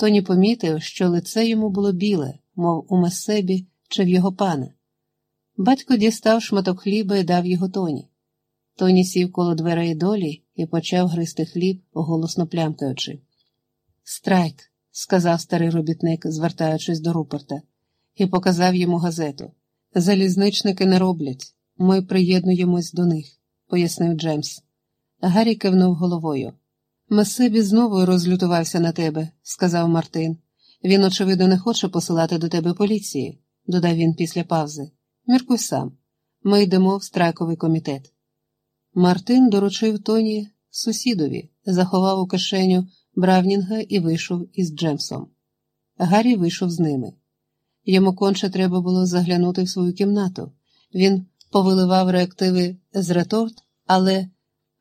Тоні помітив, що лице йому було біле, мов у месебі чи в його пана. Батько дістав шматок хліба і дав його тоні. Тоні сів коло дверей долі і почав гризти хліб, голосно плямкаючи. Страйк, сказав старий робітник, звертаючись до Рупорта, і показав йому газету. Залізничники не роблять. Ми приєднуємось до них, пояснив Джеймс. Гаррі кивнув головою. Месебі знову розлютувався на тебе, сказав Мартин. Він, очевидно, не хоче посилати до тебе поліції, додав він після павзи. Міркуй сам. Ми йдемо в страйковий комітет. Мартин доручив Тоні сусідові, заховав у кишеню Бравнінга і вийшов із Джемсом. Гаррі вийшов з ними. Йому конче треба було заглянути в свою кімнату. Він повиливав реактиви з реторт, але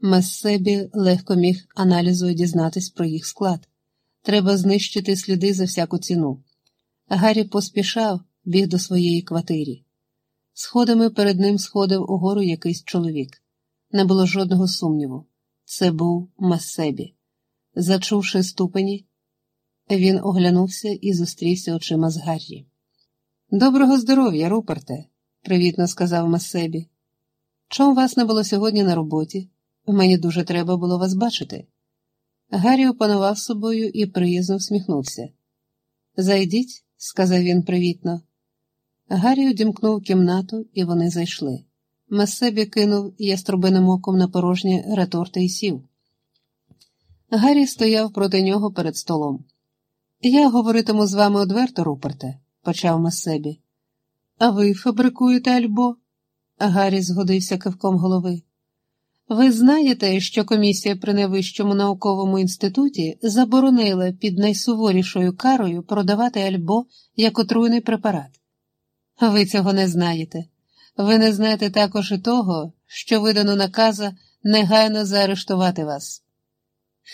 Мессебі легко міг аналізою дізнатись про їх склад. Треба знищити сліди за всяку ціну. Гаррі поспішав, біг до своєї квартири. Сходами перед ним сходив угору якийсь чоловік. Не було жодного сумніву. Це був Мессебі. Зачувши ступені, він оглянувся і зустрівся очима з Гаррі. Доброго здоров'я, Руперте, привітно сказав Мессебі. Чом вас не було сьогодні на роботі? Мені дуже треба було вас бачити. Гаррі опанував собою і приязно всміхнувся. Зайдіть, сказав він привітно. Гаррі одімкнув кімнату, і вони зайшли. Месебі кинув яструбиним оком на порожні реторти і сів. Гаррі стояв проти нього перед столом. Я говоритиму з вами одверто, Руперте, почав Месебі. А ви фабрикуєте альбо? Гаррі згодився кивком голови. Ви знаєте, що комісія при найвищому науковому інституті заборонила під найсуворішою карою продавати альбо як отруйний препарат? Ви цього не знаєте. Ви не знаєте також і того, що видано наказа негайно заарештувати вас.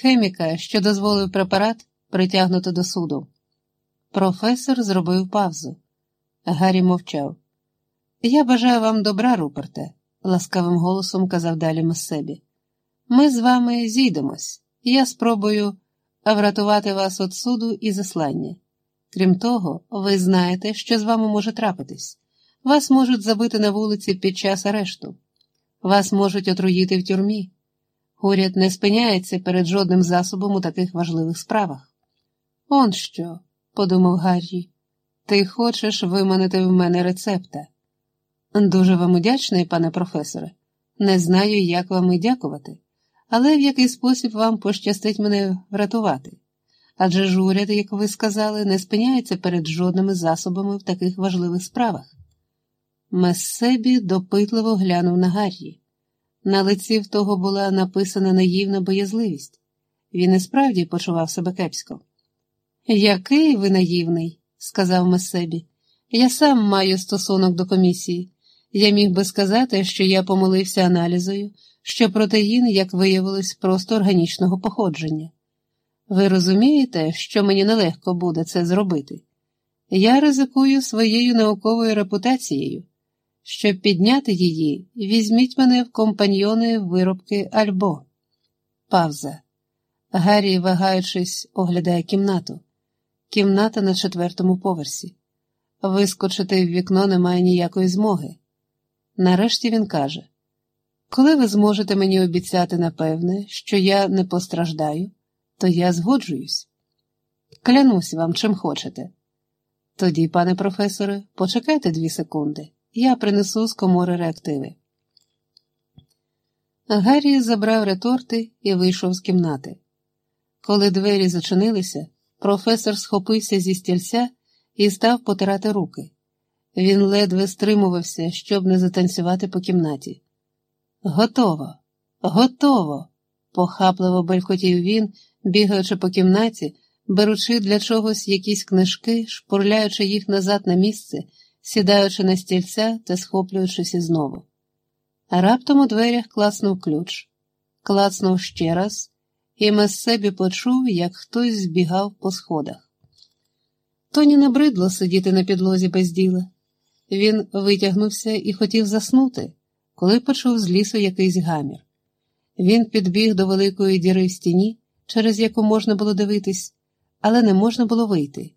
Хеміка, що дозволив препарат, притягнуто до суду. Професор зробив павзу. Гаррі мовчав. Я бажаю вам добра, Руперте, ласкавим голосом казав далі Месебі. Ми з вами зійдемось, я спробую врятувати вас від суду і заслання. Крім того, ви знаєте, що з вами може трапитись. Вас можуть забити на вулиці під час арешту, вас можуть отруїти в тюрмі. Уряд не спиняється перед жодним засобом у таких важливих справах. Он що, подумав Гаррі, ти хочеш виманити в мене рецепта. Дуже вам удячний, пане професоре. Не знаю, як вам і дякувати, але в який спосіб вам пощастить мене врятувати. Адже ж уряд, як ви сказали, не спиняється перед жодними засобами в таких важливих справах. Месебі допитливо глянув на Гаррі. На лиці в того була написана наївна боязливість. Він і справді почував себе кепсько. Який ви наївний, сказав Месебі. Я сам маю стосунок до комісії. Я міг би сказати, що я помилився аналізою, що протеїн, як виявилось, просто органічного походження. Ви розумієте, що мені нелегко буде це зробити? Я ризикую своєю науковою репутацією. Щоб підняти її, візьміть мене в компаньйони виробки Альбо. Павза. Гаррі, вагаючись, оглядає кімнату. Кімната на четвертому поверсі. Вискочити в вікно немає ніякої змоги. Нарешті він каже: Коли ви зможете мені обіцяти, напевне, що я не постраждаю, то я згоджуюсь. Клянусь вам, чим хочете. Тоді, пане професоре, почекайте дві секунди. Я принесу з комори реактиви. Гаррі забрав реторти і вийшов з кімнати. Коли двері зачинилися, професор схопився зі стільця і став потирати руки. Він ледве стримувався, щоб не затанцювати по кімнаті. Готово, готово, похапливо белькотів він, бігаючи по кімнаті, беручи для чогось якісь книжки, шпурляючи їх назад на місце сідаючи на стільця та схоплюючись знову. Раптом у дверях класнув ключ, клацнув ще раз, і Мессебі почув, як хтось збігав по сходах. Тоні набридло сидіти на підлозі без діла. Він витягнувся і хотів заснути, коли почув з лісу якийсь гамір. Він підбіг до великої діри в стіні, через яку можна було дивитись, але не можна було вийти.